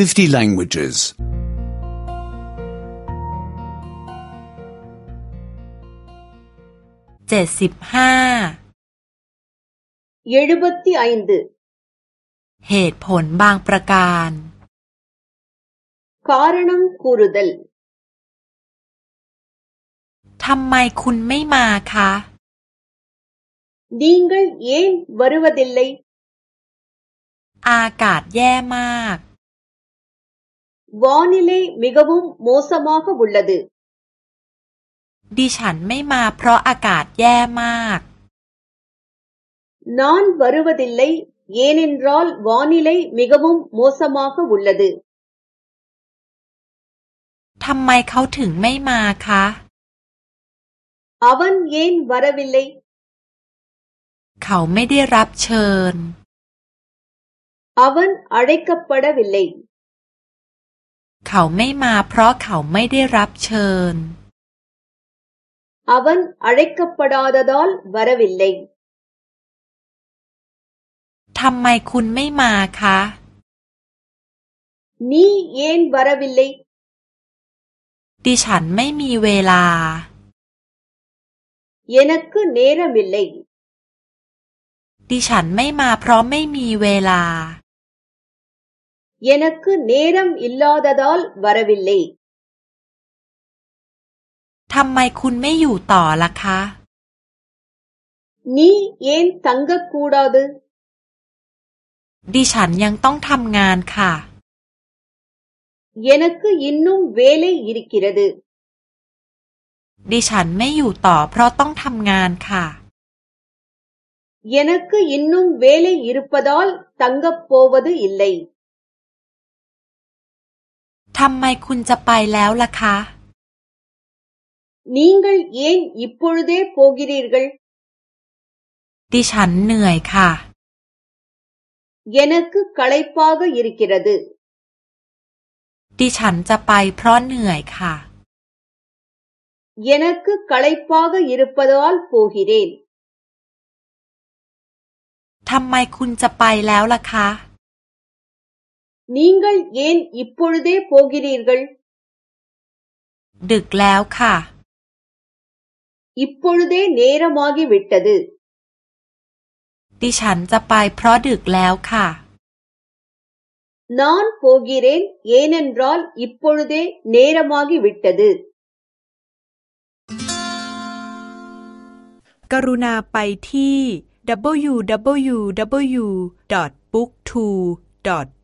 50 languages. 75. เหตุผลบางประการการณ์คูรุดลทำไมคุณไม่มาคะดีงเกลเย่บริวดิลเลยอากาศแย่มาก வானிலை ่ி க வ ு ம ் ம ோส ம ா க உள்ளது ดิฉันไม่มาเพราะอากาศแย่มากนอนบริวดิลเลยเย็นินรอลวานิเลยมิกบุมโมซมาคุลลดทำไมเขาถึงไม่มาคะอวันเย็นวริวิลเลยเขาไม่ได้รับเชิญอวันอะไรกับปะดาวิลเลยเขาไม่มาเพราะเขาไม่ได้รับเชิญอ அவன் அ ழ ை க ் க ப ดอดาดอล ல าร ர วิลเลงทำไมคุณไม่มาคะ นีเย็น ன าร ர วิลเลงดิฉันไม่มีเวลาเ எ นักกுเนรมิลเลงดิฉันไม่มาเพราะไม่มีเวลาเย க ் க ு நேரம் இ ல ்ดா த த ா ல ் வரவில்லை ทำไมคุณไม่อยู่ต่อล่ะคะนี่เย็นตั้งกักูดอดดิฉันยังต้องทำงานค่ะเยนักยินนุ่มเวเลยิริกิรดุดิฉันไม่อยู่ต่อ เพราะต้องทำงานค่ะเยนักยินนุ่มเวเลยิรุปดอลตั้งกับโปวดุอิลเล่ทำไมคุณจะไปแล้วล่ะคะนิ่งกันเย็นอิปุรเดฟโพกิริร์กันดิฉันเหนื่อยค่ะเย็นัก็กลายปอกยิริกิรดุดิฉันจะไปเพราะเหนื่อยค่ะเย็นัก็กลายปอกยิริปดอลโพฮิเรนทำไมคุณจะไปแล้วล่ะคะ நீங்கள் ஏன் இப்பொழுதே போகிறீர்கள் ดึกแล้วค่ะ இப்பொழுதே நேரமாகிவிட்டது ดิฉันจะไปเพราะดึกแล้วค่ะ நான் போகிறேன் ஏனென்றால் இப்பொழுதே நேரமாகிவிட்டது กรุณาไปที่ www.booktwo